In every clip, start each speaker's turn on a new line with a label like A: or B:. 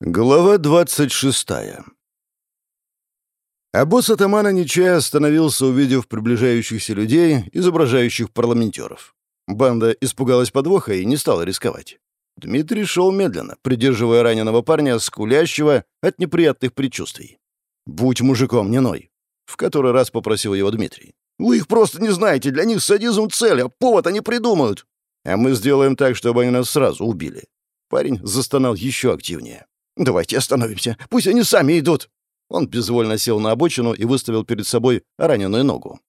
A: Глава 26 А босс атамана Нечая остановился, увидев приближающихся людей, изображающих парламентеров. Банда испугалась подвоха и не стала рисковать. Дмитрий шел медленно, придерживая раненого парня, скулящего от неприятных предчувствий. «Будь мужиком, не ной!» — в который раз попросил его Дмитрий. «Вы их просто не знаете, для них садизм цель, а повод они придумают!» «А мы сделаем так, чтобы они нас сразу убили». Парень застонал еще активнее. «Давайте остановимся. Пусть они сами идут». Он безвольно сел на обочину и выставил перед собой раненую ногу.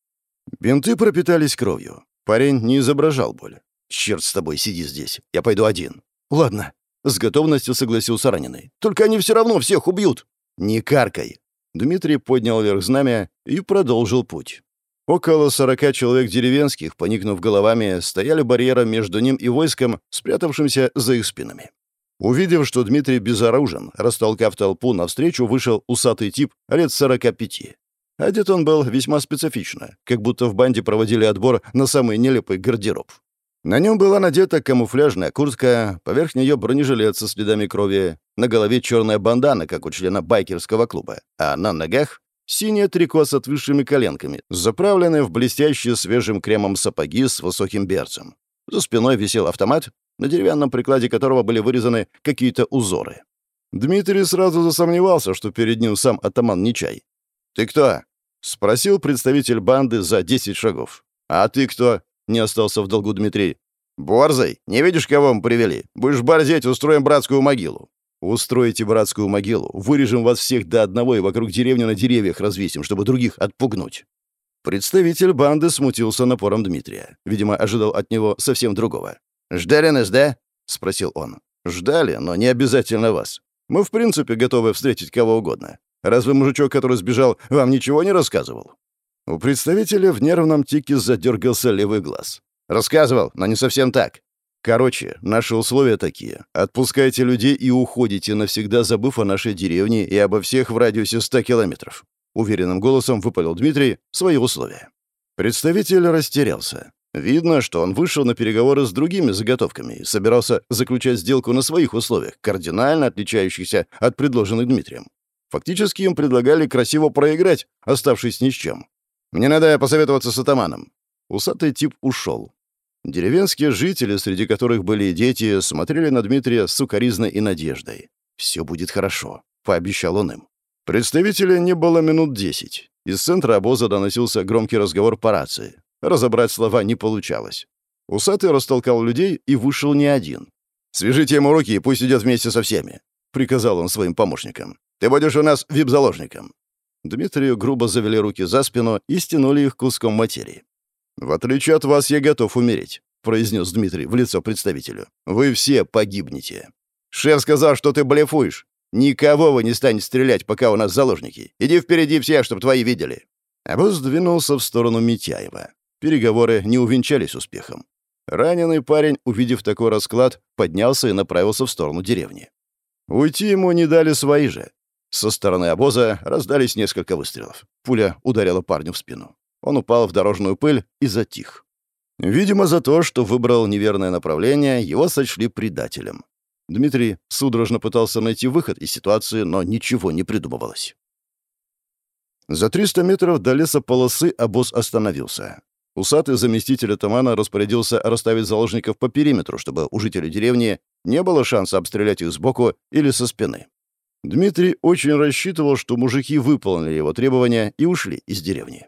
A: Бинты пропитались кровью. Парень не изображал боль. «Черт с тобой, сиди здесь. Я пойду один». «Ладно», — с готовностью согласился раненый. «Только они все равно всех убьют». «Не каркай». Дмитрий поднял вверх знамя и продолжил путь. Около сорока человек деревенских, поникнув головами, стояли барьером между ним и войском, спрятавшимся за их спинами. Увидев, что Дмитрий безоружен, растолкав толпу, навстречу вышел усатый тип лет 45. Одет он был весьма специфично, как будто в банде проводили отбор на самый нелепый гардероб. На нем была надета камуфляжная куртка, поверх нее бронежилет со следами крови, на голове черная бандана, как у члена байкерского клуба, а на ногах синее трико с отвисшими коленками, заправленные в блестящие свежим кремом сапоги с высоким берцем. За спиной висел автомат, на деревянном прикладе которого были вырезаны какие-то узоры. Дмитрий сразу засомневался, что перед ним сам атаман Нечай. «Ты кто?» — спросил представитель банды за десять шагов. «А ты кто?» — не остался в долгу Дмитрий. «Борзый, не видишь, кого мы привели? Будешь борзеть, устроим братскую могилу». «Устроите братскую могилу, вырежем вас всех до одного и вокруг деревни на деревьях развесим, чтобы других отпугнуть». Представитель банды смутился напором Дмитрия. Видимо, ожидал от него совсем другого. «Ждали нас, да?» — спросил он. «Ждали, но не обязательно вас. Мы, в принципе, готовы встретить кого угодно. Разве мужичок, который сбежал, вам ничего не рассказывал?» У представителя в нервном тике задергался левый глаз. «Рассказывал, но не совсем так. Короче, наши условия такие. Отпускайте людей и уходите, навсегда забыв о нашей деревне и обо всех в радиусе 100 километров». Уверенным голосом выпалил Дмитрий свои условия. Представитель растерялся. Видно, что он вышел на переговоры с другими заготовками и собирался заключать сделку на своих условиях, кардинально отличающихся от предложенных Дмитрием. Фактически им предлагали красиво проиграть, оставшись ни с чем. «Мне надо посоветоваться с атаманом». Усатый тип ушел. Деревенские жители, среди которых были и дети, смотрели на Дмитрия с укоризной и надеждой. «Все будет хорошо», — пообещал он им. Представителя не было минут десять. Из центра обоза доносился громкий разговор по рации. Разобрать слова не получалось. Усатый растолкал людей и вышел не один. «Свяжите ему руки и пусть идет вместе со всеми», — приказал он своим помощникам. «Ты будешь у нас вип-заложником». Дмитрию грубо завели руки за спину и стянули их куском материи. «В отличие от вас, я готов умереть», — произнес Дмитрий в лицо представителю. «Вы все погибнете». «Шеф сказал, что ты блефуешь. Никого вы не станете стрелять, пока у нас заложники. Иди впереди всех, чтобы твои видели». Абус двинулся в сторону Митяева. Переговоры не увенчались успехом. Раненый парень, увидев такой расклад, поднялся и направился в сторону деревни. Уйти ему не дали свои же. Со стороны обоза раздались несколько выстрелов. Пуля ударила парню в спину. Он упал в дорожную пыль и затих. Видимо, за то, что выбрал неверное направление, его сочли предателем. Дмитрий судорожно пытался найти выход из ситуации, но ничего не придумывалось. За 300 метров до леса полосы обоз остановился. Усатый заместитель атамана распорядился расставить заложников по периметру, чтобы у жителей деревни не было шанса обстрелять их сбоку или со спины. Дмитрий очень рассчитывал, что мужики выполнили его требования и ушли из деревни.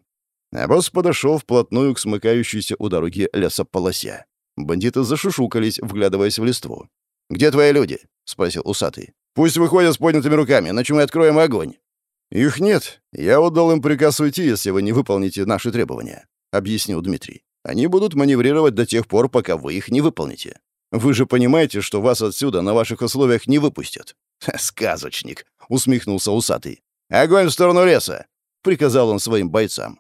A: А босс подошел вплотную к смыкающейся у дороги лесополосе. Бандиты зашушукались, вглядываясь в листву. «Где твои люди?» — спросил усатый. «Пусть выходят с поднятыми руками, иначе мы откроем огонь». «Их нет. Я отдал им приказ уйти, если вы не выполните наши требования. — объяснил Дмитрий. «Они будут маневрировать до тех пор, пока вы их не выполните. Вы же понимаете, что вас отсюда на ваших условиях не выпустят». «Сказочник», — усмехнулся усатый. «Огонь в сторону леса!» — приказал он своим бойцам.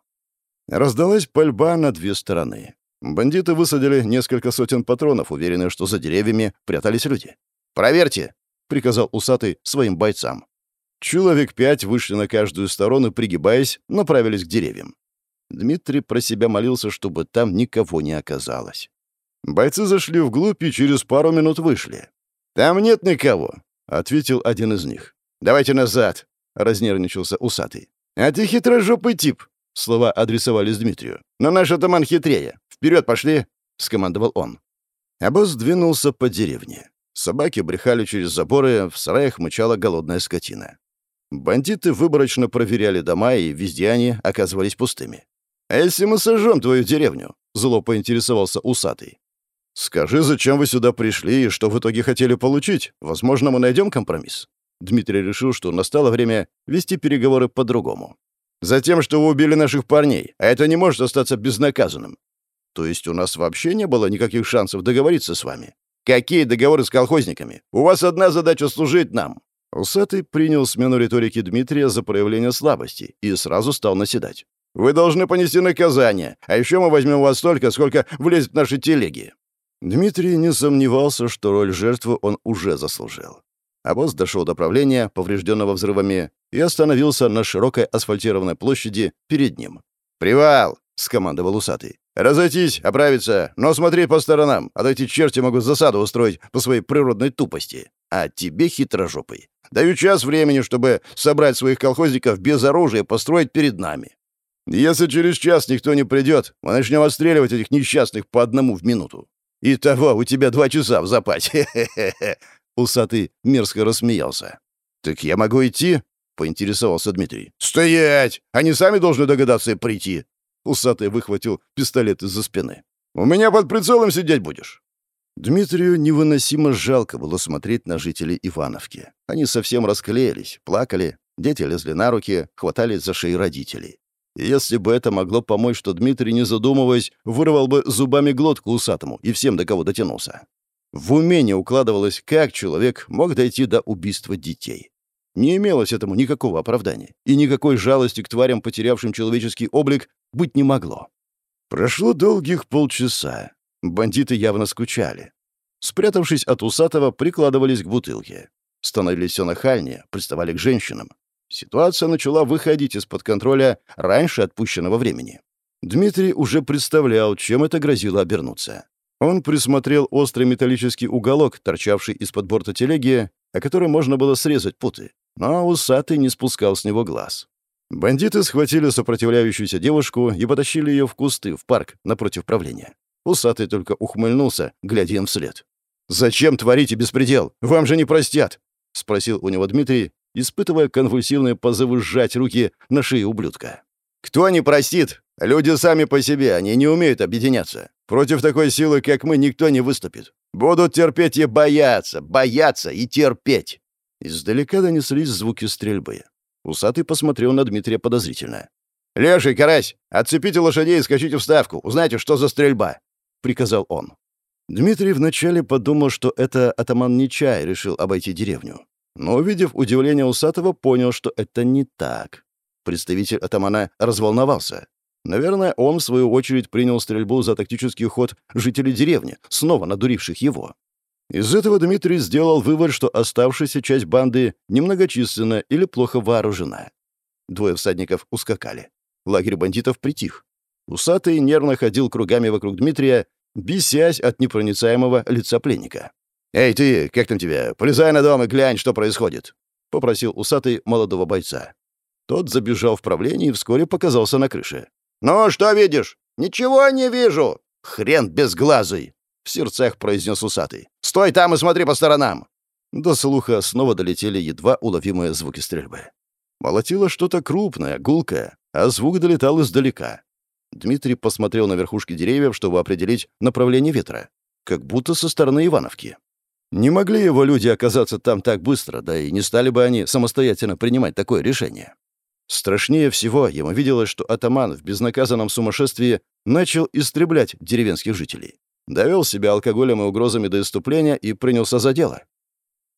A: Раздалась пальба на две стороны. Бандиты высадили несколько сотен патронов, уверенные, что за деревьями прятались люди. «Проверьте!» — приказал усатый своим бойцам. Человек пять вышли на каждую сторону, пригибаясь, направились к деревьям. Дмитрий про себя молился, чтобы там никого не оказалось. Бойцы зашли вглубь и через пару минут вышли. «Там нет никого», — ответил один из них. «Давайте назад!» — разнервничался усатый. «А ты хитрожопый тип!» — слова адресовались Дмитрию. «Но наш атаман хитрее. Вперед пошли!» — скомандовал он. Обоз двинулся по деревне. Собаки брехали через заборы, в сараях мычала голодная скотина. Бандиты выборочно проверяли дома, и везде они оказывались пустыми. «А если мы сожжем твою деревню?» — зло поинтересовался усатый. «Скажи, зачем вы сюда пришли и что в итоге хотели получить? Возможно, мы найдем компромисс». Дмитрий решил, что настало время вести переговоры по-другому. «Затем, что вы убили наших парней, а это не может остаться безнаказанным. То есть у нас вообще не было никаких шансов договориться с вами? Какие договоры с колхозниками? У вас одна задача — служить нам». Усатый принял смену риторики Дмитрия за проявление слабости и сразу стал наседать. «Вы должны понести наказание, а еще мы возьмем вас столько, сколько влезет в наши телеги». Дмитрий не сомневался, что роль жертвы он уже заслужил. А босс дошел до правления, поврежденного взрывами, и остановился на широкой асфальтированной площади перед ним. «Привал!» — скомандовал усатый. «Разойтись, оправиться, но смотреть по сторонам, а то эти черти могут засаду устроить по своей природной тупости. А тебе, хитрожопый, даю час времени, чтобы собрать своих колхозников без оружия и построить перед нами. Если через час никто не придет, мы начнем отстреливать этих несчастных по одному в минуту. «Итого, у тебя два часа в запасе. Усатый мерзко рассмеялся. «Так я могу идти?» — поинтересовался Дмитрий. «Стоять! Они сами должны догадаться прийти!» Усатый выхватил пистолет из-за спины. «У меня под прицелом сидеть будешь!» Дмитрию невыносимо жалко было смотреть на жителей Ивановки. Они совсем расклеились, плакали, дети лезли на руки, хватались за шеи родителей. Если бы это могло помочь, что Дмитрий, не задумываясь, вырвал бы зубами глотку усатому и всем, до кого дотянулся. В уме укладывалось, как человек мог дойти до убийства детей. Не имелось этому никакого оправдания, и никакой жалости к тварям, потерявшим человеческий облик, быть не могло. Прошло долгих полчаса. Бандиты явно скучали. Спрятавшись от усатого, прикладывались к бутылке. Становились все нахальнее, приставали к женщинам. Ситуация начала выходить из-под контроля раньше отпущенного времени. Дмитрий уже представлял, чем это грозило обернуться. Он присмотрел острый металлический уголок, торчавший из-под борта телеги, о котором можно было срезать путы, но усатый не спускал с него глаз. Бандиты схватили сопротивляющуюся девушку и потащили ее в кусты, в парк, напротив правления. Усатый только ухмыльнулся, глядя им вслед. «Зачем творите беспредел? Вам же не простят!» — спросил у него Дмитрий, испытывая конвульсивные позывы сжать руки на шее ублюдка. «Кто не простит? Люди сами по себе, они не умеют объединяться. Против такой силы, как мы, никто не выступит. Будут терпеть и бояться, бояться и терпеть». Издалека донеслись звуки стрельбы. Усатый посмотрел на Дмитрия подозрительно. «Леший, Карась, отцепите лошадей и скачите в ставку. Узнайте, что за стрельба», — приказал он. Дмитрий вначале подумал, что это атаман Нечай решил обойти деревню но, увидев удивление Усатого, понял, что это не так. Представитель атамана разволновался. Наверное, он, в свою очередь, принял стрельбу за тактический ход жителей деревни, снова надуривших его. Из этого Дмитрий сделал вывод, что оставшаяся часть банды немногочисленна или плохо вооружена. Двое всадников ускакали. Лагерь бандитов притих. Усатый нервно ходил кругами вокруг Дмитрия, бесясь от непроницаемого лица пленника. «Эй, ты, как там тебя? Полезай на дом и глянь, что происходит!» — попросил усатый молодого бойца. Тот забежал в правление и вскоре показался на крыше. «Ну, что видишь?» «Ничего не вижу!» «Хрен безглазый!» — в сердцах произнес усатый. «Стой там и смотри по сторонам!» До слуха снова долетели едва уловимые звуки стрельбы. Молотило что-то крупное, гулкое, а звук долетал издалека. Дмитрий посмотрел на верхушки деревьев, чтобы определить направление ветра. Как будто со стороны Ивановки. Не могли его люди оказаться там так быстро, да и не стали бы они самостоятельно принимать такое решение. Страшнее всего ему виделось, что атаман в безнаказанном сумасшествии начал истреблять деревенских жителей. Довел себя алкоголем и угрозами до иступления и принялся за дело.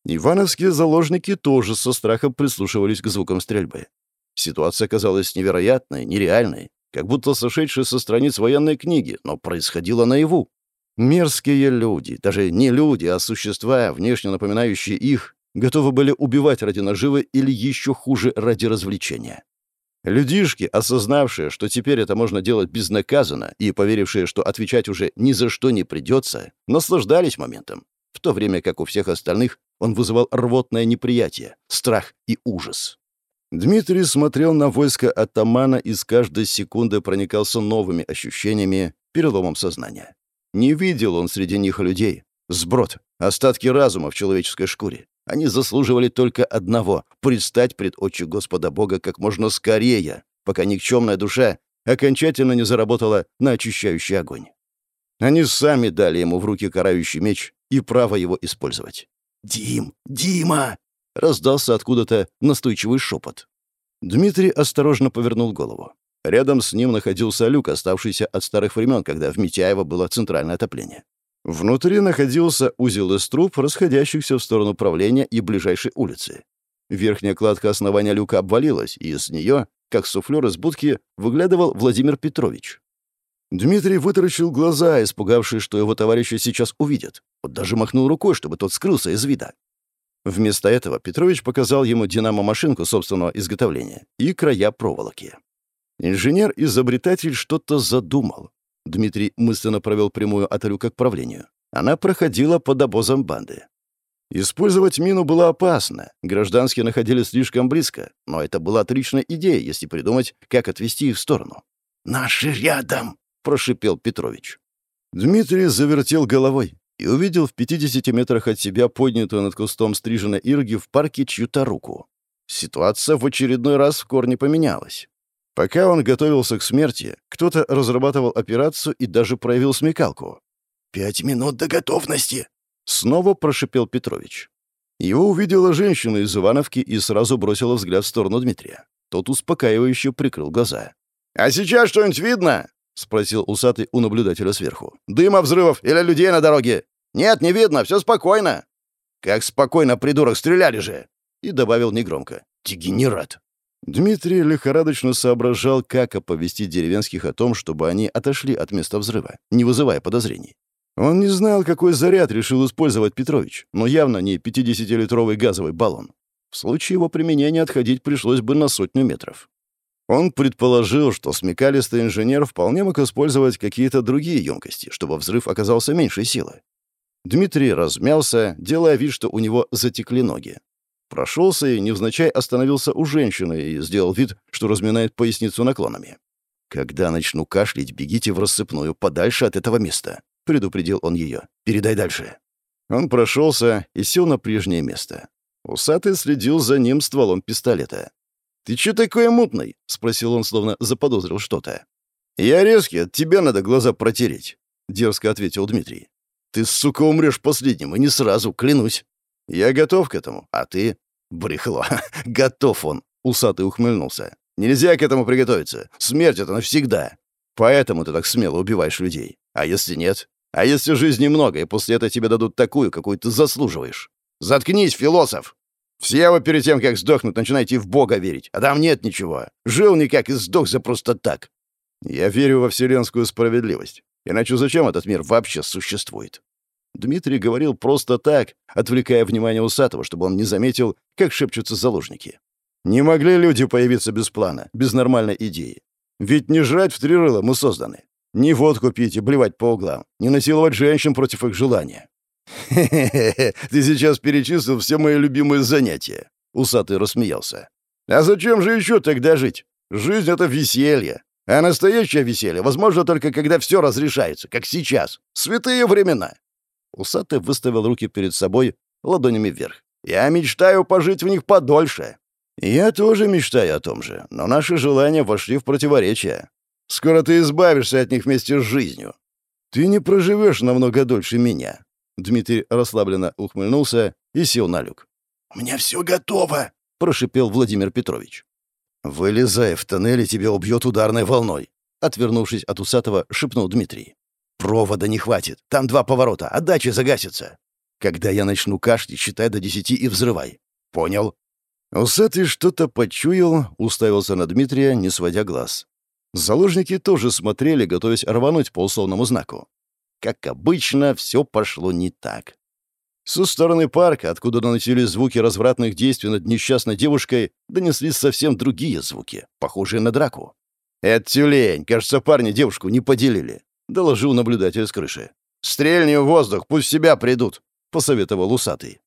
A: Ивановские заложники тоже со страхом прислушивались к звукам стрельбы. Ситуация казалась невероятной, нереальной, как будто сошедшей со страниц военной книги, но происходило наяву. Мерзкие люди, даже не люди, а существа, внешне напоминающие их, готовы были убивать ради наживы или еще хуже ради развлечения. Людишки, осознавшие, что теперь это можно делать безнаказанно и поверившие, что отвечать уже ни за что не придется, наслаждались моментом. в то время как у всех остальных он вызывал рвотное неприятие, страх и ужас. Дмитрий смотрел на войско атамана и с каждой секунды проникался новыми ощущениями, переломом сознания. Не видел он среди них людей. Сброд, остатки разума в человеческой шкуре. Они заслуживали только одного — предстать пред очи Господа Бога как можно скорее, пока никчемная душа окончательно не заработала на очищающий огонь. Они сами дали ему в руки карающий меч и право его использовать. «Дим! Дима!» — раздался откуда-то настойчивый шепот. Дмитрий осторожно повернул голову. Рядом с ним находился люк, оставшийся от старых времен, когда в Митяево было центральное отопление. Внутри находился узел из труб, расходящихся в сторону правления и ближайшей улицы. Верхняя кладка основания люка обвалилась, и из нее, как суфлер из будки, выглядывал Владимир Петрович. Дмитрий вытаращил глаза, испугавшись, что его товарища сейчас увидят. Вот даже махнул рукой, чтобы тот скрылся из вида. Вместо этого Петрович показал ему динамо-машинку собственного изготовления и края проволоки. Инженер-изобретатель что-то задумал. Дмитрий мысленно провел прямую от люка к правлению. Она проходила под обозом банды. Использовать мину было опасно. Гражданские находились слишком близко, но это была отличная идея, если придумать, как отвести их в сторону. «Наши рядом!» — прошипел Петрович. Дмитрий завертел головой и увидел в 50 метрах от себя поднятую над кустом стриженной ирги в парке чью-то руку. Ситуация в очередной раз в корне поменялась. Пока он готовился к смерти, кто-то разрабатывал операцию и даже проявил смекалку. «Пять минут до готовности!» — снова прошипел Петрович. Его увидела женщина из Ивановки и сразу бросила взгляд в сторону Дмитрия. Тот успокаивающе прикрыл глаза. «А сейчас что-нибудь видно?» — спросил усатый у наблюдателя сверху. «Дыма взрывов или людей на дороге?» «Нет, не видно, все спокойно». «Как спокойно, придурок, стреляли же!» И добавил негромко. «Дегенерат». Дмитрий лихорадочно соображал, как оповестить деревенских о том, чтобы они отошли от места взрыва, не вызывая подозрений. Он не знал, какой заряд решил использовать Петрович, но явно не 50-литровый газовый баллон. В случае его применения отходить пришлось бы на сотню метров. Он предположил, что смекалистый инженер вполне мог использовать какие-то другие емкости, чтобы взрыв оказался меньшей силы. Дмитрий размялся, делая вид, что у него затекли ноги. Прошелся и невзначай остановился у женщины и сделал вид, что разминает поясницу наклонами. «Когда начну кашлять, бегите в рассыпную, подальше от этого места», — предупредил он ее. «Передай дальше». Он прошелся и сел на прежнее место. Усатый следил за ним стволом пистолета. «Ты чё такой мутный?» — спросил он, словно заподозрил что-то. «Я резкий, от тебя надо глаза протереть», — дерзко ответил Дмитрий. «Ты, сука, умрешь последним, и не сразу, клянусь». «Я готов к этому, а ты?» «Брехло. Готов он», — усатый ухмыльнулся. «Нельзя к этому приготовиться. Смерть — это навсегда. Поэтому ты так смело убиваешь людей. А если нет? А если жизни много, и после этого тебе дадут такую, какую ты заслуживаешь? Заткнись, философ! Все вы перед тем, как сдохнуть, начинаете в Бога верить, а там нет ничего. Жил никак и сдох за просто так. Я верю во вселенскую справедливость. Иначе зачем этот мир вообще существует? Дмитрий говорил просто так, отвлекая внимание Усатого, чтобы он не заметил, как шепчутся заложники. Не могли люди появиться без плана, без нормальной идеи. Ведь не жрать в три рыла мы созданы. Не водку пить и блевать по углам, не насиловать женщин против их желания. «Хе-хе-хе, ты сейчас перечислил все мои любимые занятия», — усатый рассмеялся. «А зачем же еще тогда жить? Жизнь — это веселье. А настоящее веселье возможно только когда все разрешается, как сейчас. Святые времена. Усатый выставил руки перед собой, ладонями вверх. «Я мечтаю пожить в них подольше». «Я тоже мечтаю о том же, но наши желания вошли в противоречие. Скоро ты избавишься от них вместе с жизнью. Ты не проживешь намного дольше меня». Дмитрий расслабленно ухмыльнулся и сел на люк. «У меня все готово», — прошипел Владимир Петрович. «Вылезай в тоннель, и тебя убьет ударной волной», — отвернувшись от усатого, шепнул Дмитрий. Провода не хватит. Там два поворота, а дача загасится. Когда я начну кашлять, считай до десяти и взрывай. Понял?» Усатый что-то почуял, уставился на Дмитрия, не сводя глаз. Заложники тоже смотрели, готовясь рвануть по условному знаку. Как обычно, все пошло не так. Со стороны парка, откуда доносились звуки развратных действий над несчастной девушкой, донеслись совсем другие звуки, похожие на драку. «Это тюлень. Кажется, парни девушку не поделили. — доложил наблюдатель с крыши. «Стрельни в воздух, пусть себя придут!» посоветовал усатый.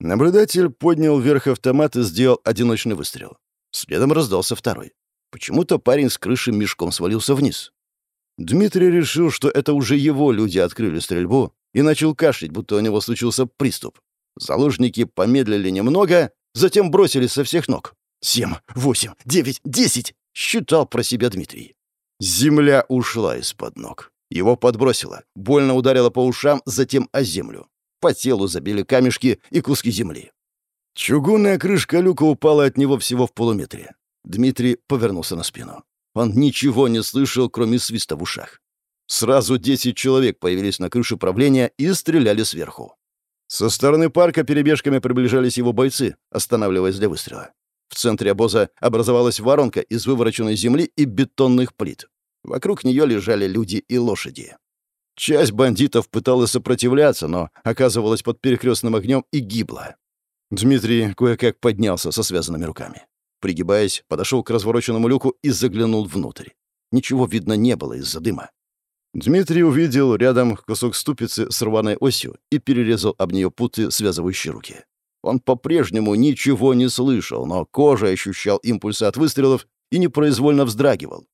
A: Наблюдатель поднял вверх автомат и сделал одиночный выстрел. Следом раздался второй. Почему-то парень с крыши мешком свалился вниз. Дмитрий решил, что это уже его люди открыли стрельбу и начал кашлять, будто у него случился приступ. Заложники помедлили немного, затем бросились со всех ног. «Семь, восемь, девять, десять!» — считал про себя Дмитрий. Земля ушла из-под ног. Его подбросило, больно ударило по ушам, затем о землю. По телу забили камешки и куски земли. Чугунная крышка люка упала от него всего в полуметре. Дмитрий повернулся на спину. Он ничего не слышал, кроме свиста в ушах. Сразу десять человек появились на крыше правления и стреляли сверху. Со стороны парка перебежками приближались его бойцы, останавливаясь для выстрела. В центре обоза образовалась воронка из вывороченной земли и бетонных плит. Вокруг нее лежали люди и лошади. Часть бандитов пыталась сопротивляться, но оказывалась под перекрестным огнем и гибла. Дмитрий кое-как поднялся со связанными руками. Пригибаясь, подошел к развороченному люку и заглянул внутрь. Ничего видно не было из-за дыма. Дмитрий увидел рядом кусок ступицы с рваной осью и перерезал об нее путы, связывающие руки. Он по-прежнему ничего не слышал, но кожей ощущал импульсы от выстрелов и непроизвольно вздрагивал.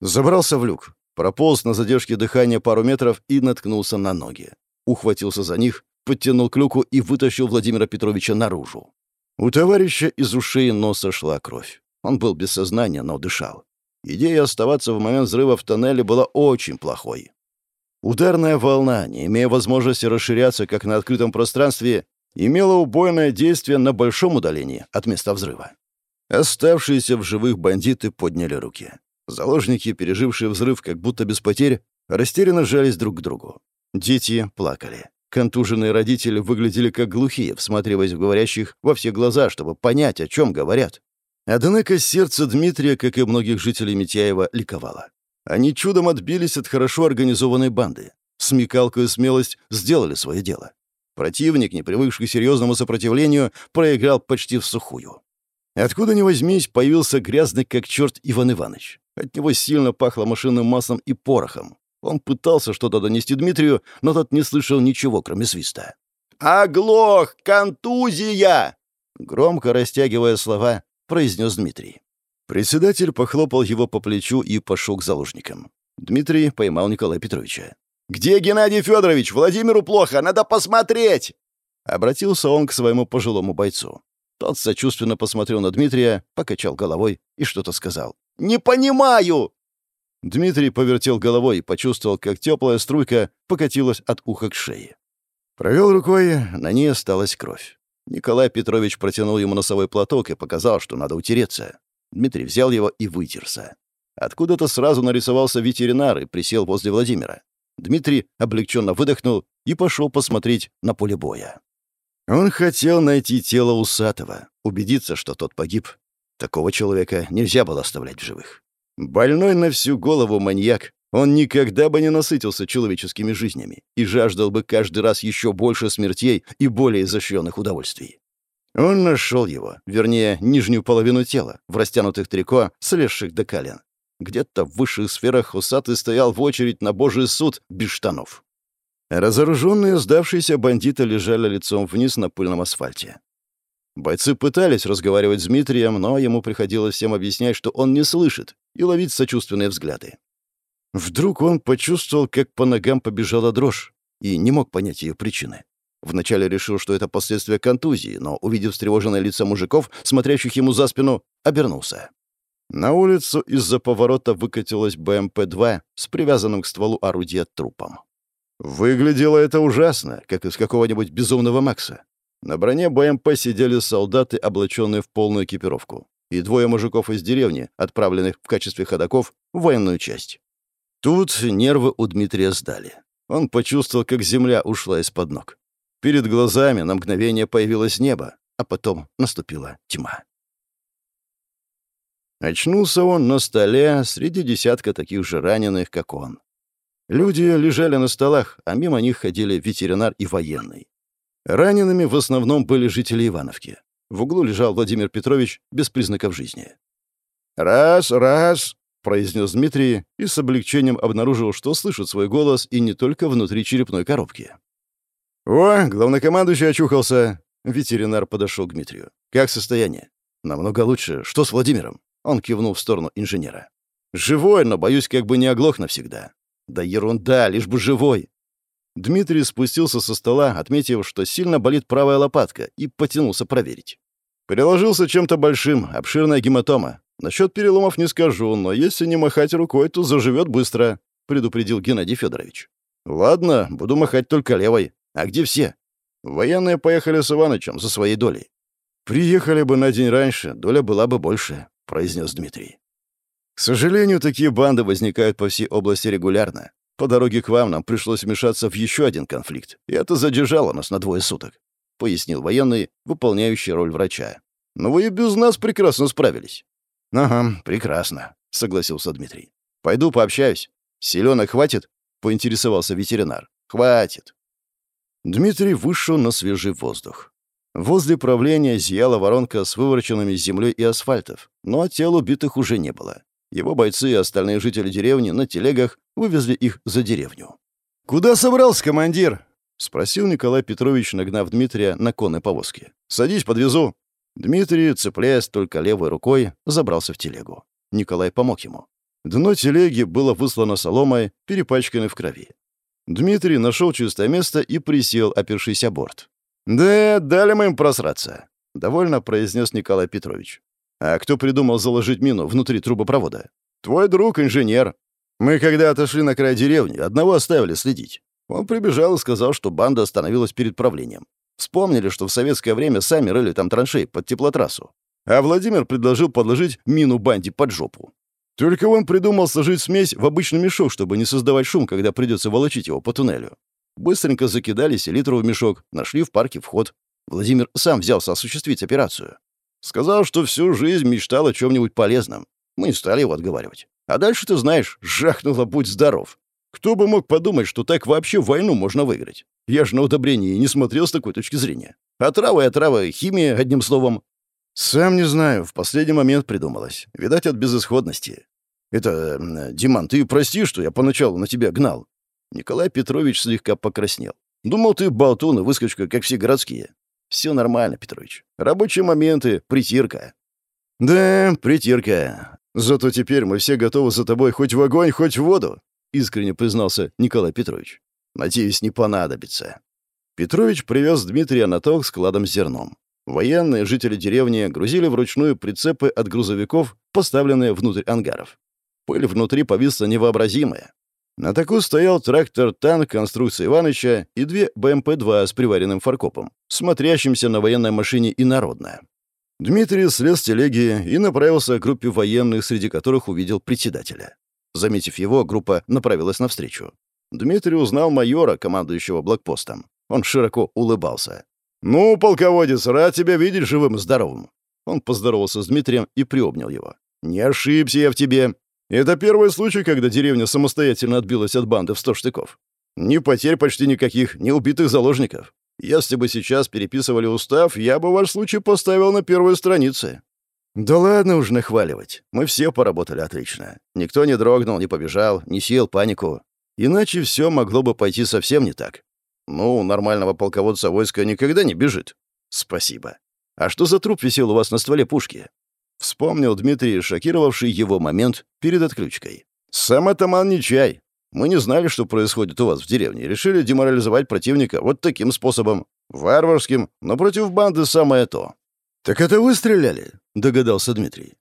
A: Забрался в люк, прополз на задержке дыхания пару метров и наткнулся на ноги. Ухватился за них, подтянул к люку и вытащил Владимира Петровича наружу. У товарища из ушей и носа шла кровь. Он был без сознания, но дышал. Идея оставаться в момент взрыва в тоннеле была очень плохой. Ударная волна, не имея возможности расширяться, как на открытом пространстве, имела убойное действие на большом удалении от места взрыва. Оставшиеся в живых бандиты подняли руки. Заложники, пережившие взрыв как будто без потерь, растерянно жались друг к другу. Дети плакали. Контуженные родители выглядели как глухие, всматриваясь в говорящих во все глаза, чтобы понять, о чем говорят. Однако сердце Дмитрия, как и многих жителей Митяева, ликовало. Они чудом отбились от хорошо организованной банды. Смекалка и смелость сделали свое дело. Противник, не привыкший к серьезному сопротивлению, проиграл почти в сухую. Откуда ни возьмись, появился грязный как черт Иван Иванович. От него сильно пахло машинным маслом и порохом. Он пытался что-то донести Дмитрию, но тот не слышал ничего, кроме свиста. «Оглох! Контузия!» Громко растягивая слова, произнес Дмитрий. Председатель похлопал его по плечу и пошел к заложникам. Дмитрий поймал Николая Петровича. «Где Геннадий Федорович? Владимиру плохо, надо посмотреть!» Обратился он к своему пожилому бойцу. Тот сочувственно посмотрел на Дмитрия, покачал головой и что-то сказал. «Не понимаю!» Дмитрий повертел головой и почувствовал, как теплая струйка покатилась от уха к шее. Провел рукой, на ней осталась кровь. Николай Петрович протянул ему носовой платок и показал, что надо утереться. Дмитрий взял его и вытерся. Откуда-то сразу нарисовался ветеринар и присел возле Владимира. Дмитрий облегченно выдохнул и пошел посмотреть на поле боя. Он хотел найти тело Усатого, убедиться, что тот погиб. Такого человека нельзя было оставлять в живых. Больной на всю голову маньяк, он никогда бы не насытился человеческими жизнями и жаждал бы каждый раз еще больше смертей и более изощренных удовольствий. Он нашел его, вернее, нижнюю половину тела, в растянутых трико, слезших до колен. Где-то в высших сферах усатый стоял в очередь на божий суд без штанов. Разоруженные сдавшиеся бандиты лежали лицом вниз на пыльном асфальте. Бойцы пытались разговаривать с Дмитрием, но ему приходилось всем объяснять, что он не слышит, и ловить сочувственные взгляды. Вдруг он почувствовал, как по ногам побежала дрожь, и не мог понять ее причины. Вначале решил, что это последствия контузии, но, увидев встревоженное лица мужиков, смотрящих ему за спину, обернулся. На улицу из-за поворота выкатилась БМП-2 с привязанным к стволу орудия трупом. Выглядело это ужасно, как из какого-нибудь безумного Макса. На броне БМП сидели солдаты, облаченные в полную экипировку, и двое мужиков из деревни, отправленных в качестве ходаков в военную часть. Тут нервы у Дмитрия сдали. Он почувствовал, как земля ушла из-под ног. Перед глазами на мгновение появилось небо, а потом наступила тьма. Очнулся он на столе среди десятка таких же раненых, как он. Люди лежали на столах, а мимо них ходили ветеринар и военный. Ранеными в основном были жители Ивановки. В углу лежал Владимир Петрович без признаков жизни. «Раз, раз!» — произнес Дмитрий и с облегчением обнаружил, что слышит свой голос и не только внутри черепной коробки. «О, главнокомандующий очухался!» Ветеринар подошел к Дмитрию. «Как состояние?» «Намного лучше. Что с Владимиром?» Он кивнул в сторону инженера. «Живой, но, боюсь, как бы не оглох навсегда». «Да ерунда, лишь бы живой!» Дмитрий спустился со стола, отметив, что сильно болит правая лопатка, и потянулся проверить. Приложился чем-то большим, обширная гематома. Насчет переломов не скажу, но если не махать рукой, то заживет быстро», — предупредил Геннадий Федорович. «Ладно, буду махать только левой. А где все?» «Военные поехали с Иванычем за своей долей». «Приехали бы на день раньше, доля была бы больше», — произнес Дмитрий. «К сожалению, такие банды возникают по всей области регулярно. По дороге к вам нам пришлось вмешаться в еще один конфликт, и это задержало нас на двое суток», — пояснил военный, выполняющий роль врача. «Но вы и без нас прекрасно справились». «Ага, прекрасно», — согласился Дмитрий. «Пойду пообщаюсь. Селенок хватит?» — поинтересовался ветеринар. «Хватит». Дмитрий вышел на свежий воздух. Возле правления зияла воронка с вывороченными землей и асфальтов, но тел убитых уже не было. Его бойцы и остальные жители деревни на телегах вывезли их за деревню. «Куда собрался, командир?» — спросил Николай Петрович, нагнав Дмитрия на конной повозке. «Садись, подвезу». Дмитрий, цепляясь только левой рукой, забрался в телегу. Николай помог ему. Дно телеги было выслано соломой, перепачканной в крови. Дмитрий нашел чистое место и присел, опершись о борт. «Да, дали мы им просраться», — довольно произнес Николай Петрович. «А кто придумал заложить мину внутри трубопровода?» «Твой друг, инженер. Мы, когда отошли на край деревни, одного оставили следить. Он прибежал и сказал, что банда остановилась перед правлением. Вспомнили, что в советское время сами рыли там траншеи под теплотрассу. А Владимир предложил подложить мину банде под жопу. Только он придумал сложить смесь в обычный мешок, чтобы не создавать шум, когда придется волочить его по туннелю. Быстренько закидали селитру в мешок, нашли в парке вход. Владимир сам взялся осуществить операцию. Сказал, что всю жизнь мечтал о чем-нибудь полезном. Мы не стали его отговаривать. А дальше, ты знаешь, жахнуло «Будь здоров». Кто бы мог подумать, что так вообще войну можно выиграть? Я же на удобрение не смотрел с такой точки зрения. Отрава и отрава, химия, одним словом. Сам не знаю, в последний момент придумалось. Видать, от безысходности. Это, Диман, ты прости, что я поначалу на тебя гнал. Николай Петрович слегка покраснел. Думал, ты болтун выскочка, как все городские. Все нормально, Петрович. Рабочие моменты, притирка. Да, притирка. Зато теперь мы все готовы за тобой хоть в огонь, хоть в воду искренне признался Николай Петрович. «Надеюсь, не понадобится». Петрович привез Дмитрия на ток с кладом с зерном. Военные жители деревни грузили вручную прицепы от грузовиков, поставленные внутрь ангаров. Пыль внутри повисла невообразимая. На таку стоял трактор-танк конструкции Иваныча и две БМП-2 с приваренным фаркопом, смотрящимся на военной машине инородно. Дмитрий слез с телеги и направился к группе военных, среди которых увидел председателя. Заметив его, группа направилась навстречу. Дмитрий узнал майора, командующего блокпостом. Он широко улыбался. «Ну, полководец, рад тебя видеть живым и здоровым». Он поздоровался с Дмитрием и приобнял его. «Не ошибся я в тебе. Это первый случай, когда деревня самостоятельно отбилась от банды в сто штыков. Ни потерь почти никаких, ни убитых заложников. Если бы сейчас переписывали устав, я бы ваш случай поставил на первой странице. «Да ладно уж нахваливать. Мы все поработали отлично. Никто не дрогнул, не побежал, не сеял панику. Иначе все могло бы пойти совсем не так. Ну, нормального полководца войска никогда не бежит. Спасибо. А что за труп висел у вас на стволе пушки?» Вспомнил Дмитрий, шокировавший его момент перед отключкой. «Сам атаман не чай. Мы не знали, что происходит у вас в деревне. Решили деморализовать противника вот таким способом. Варварским, но против банды самое то. «Так это вы стреляли?» — догадался Дмитрий.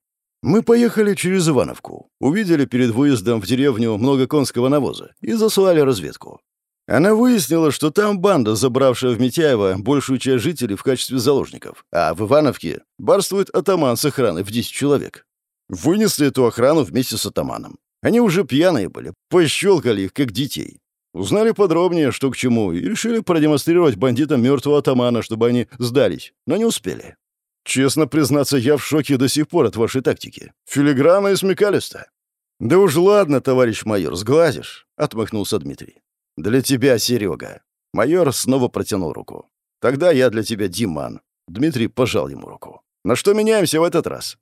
A: «Мы поехали через Ивановку, увидели перед выездом в деревню много конского навоза и заслали разведку. Она выяснила, что там банда, забравшая в Митяево большую часть жителей в качестве заложников, а в Ивановке барствует атаман с охраной в 10 человек. Вынесли эту охрану вместе с атаманом. Они уже пьяные были, пощелкали их, как детей. Узнали подробнее, что к чему, и решили продемонстрировать бандитам мертвого атамана, чтобы они сдались, но не успели. Честно признаться, я в шоке до сих пор от вашей тактики. Филигранно и смекалисто. Да уж ладно, товарищ майор, сглазишь, отмахнулся Дмитрий. Для тебя, Серега. Майор снова протянул руку. Тогда я для тебя Диман. Дмитрий пожал ему руку. На что меняемся в этот раз?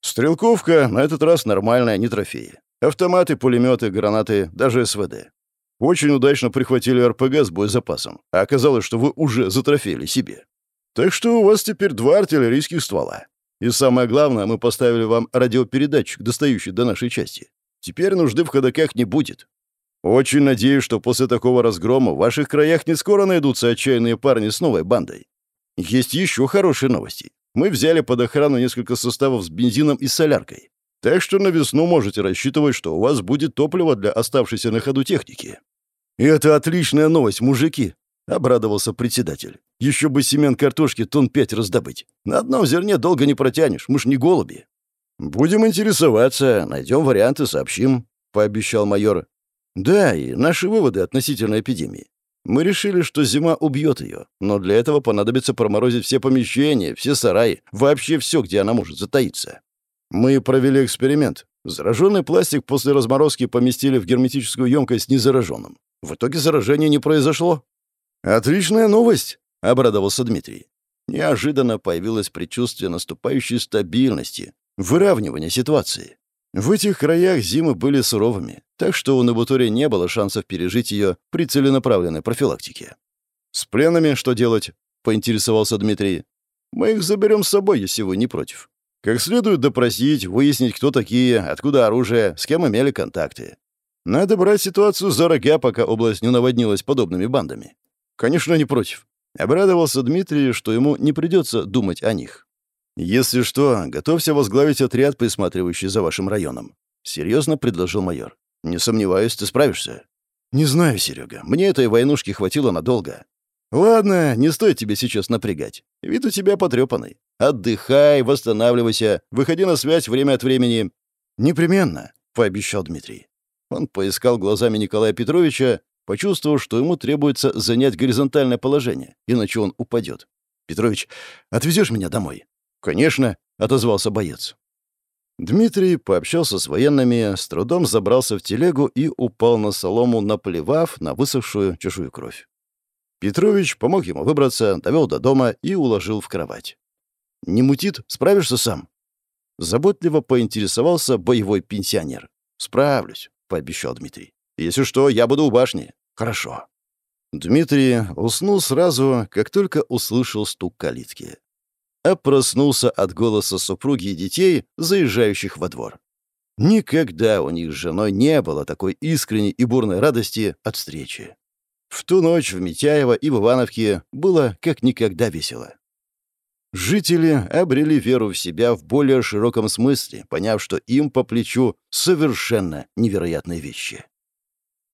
A: Стрелковка на этот раз нормальная, не трофеи. Автоматы, пулеметы, гранаты, даже СВД. Очень удачно прихватили РПГ с боезапасом, а оказалось, что вы уже затрофеили себе. Так что у вас теперь два артиллерийских ствола. И самое главное, мы поставили вам радиопередатчик, достающий до нашей части. Теперь нужды в ходоках не будет. Очень надеюсь, что после такого разгрома в ваших краях не скоро найдутся отчаянные парни с новой бандой. Есть еще хорошие новости. Мы взяли под охрану несколько составов с бензином и соляркой. Так что на весну можете рассчитывать, что у вас будет топливо для оставшейся на ходу техники. И это отличная новость, мужики, обрадовался председатель. Еще бы семян картошки тонн пять раздобыть. На одном зерне долго не протянешь, мы ж не голуби. Будем интересоваться, найдем варианты, сообщим, пообещал майор. Да, и наши выводы относительно эпидемии. Мы решили, что зима убьет ее, но для этого понадобится проморозить все помещения, все сараи, вообще все, где она может затаиться. Мы провели эксперимент. Зараженный пластик после разморозки поместили в герметическую емкость незараженным. В итоге заражения не произошло. «Отличная новость!» — обрадовался Дмитрий. Неожиданно появилось предчувствие наступающей стабильности, выравнивания ситуации. В этих краях зимы были суровыми, так что у Набутуре не было шансов пережить ее при целенаправленной профилактике. «С пленами что делать?» — поинтересовался Дмитрий. «Мы их заберем с собой, если вы не против. Как следует допросить, выяснить, кто такие, откуда оружие, с кем имели контакты. Надо брать ситуацию за рога, пока область не наводнилась подобными бандами. Конечно, не против. Обрадовался Дмитрий, что ему не придется думать о них. «Если что, готовься возглавить отряд, присматривающий за вашим районом», — серьезно предложил майор. «Не сомневаюсь, ты справишься». «Не знаю, Серега. Мне этой войнушки хватило надолго. «Ладно, не стоит тебе сейчас напрягать. Вид у тебя потрепанный. Отдыхай, восстанавливайся, выходи на связь время от времени». «Непременно», — пообещал Дмитрий. Он поискал глазами Николая Петровича, почувствовав, что ему требуется занять горизонтальное положение, иначе он упадет. «Петрович, отвезешь меня домой?» «Конечно», — отозвался боец. Дмитрий пообщался с военными, с трудом забрался в телегу и упал на солому, наплевав на высохшую чужую кровь. Петрович помог ему выбраться, довел до дома и уложил в кровать. «Не мутит? Справишься сам?» Заботливо поинтересовался боевой пенсионер. «Справлюсь», — пообещал Дмитрий. «Если что, я буду у башни». «Хорошо». Дмитрий уснул сразу, как только услышал стук калитки. А проснулся от голоса супруги и детей, заезжающих во двор. Никогда у них с женой не было такой искренней и бурной радости от встречи. В ту ночь в Митяево и в Ивановке было как никогда весело. Жители обрели веру в себя в более широком смысле, поняв, что им по плечу совершенно невероятные вещи.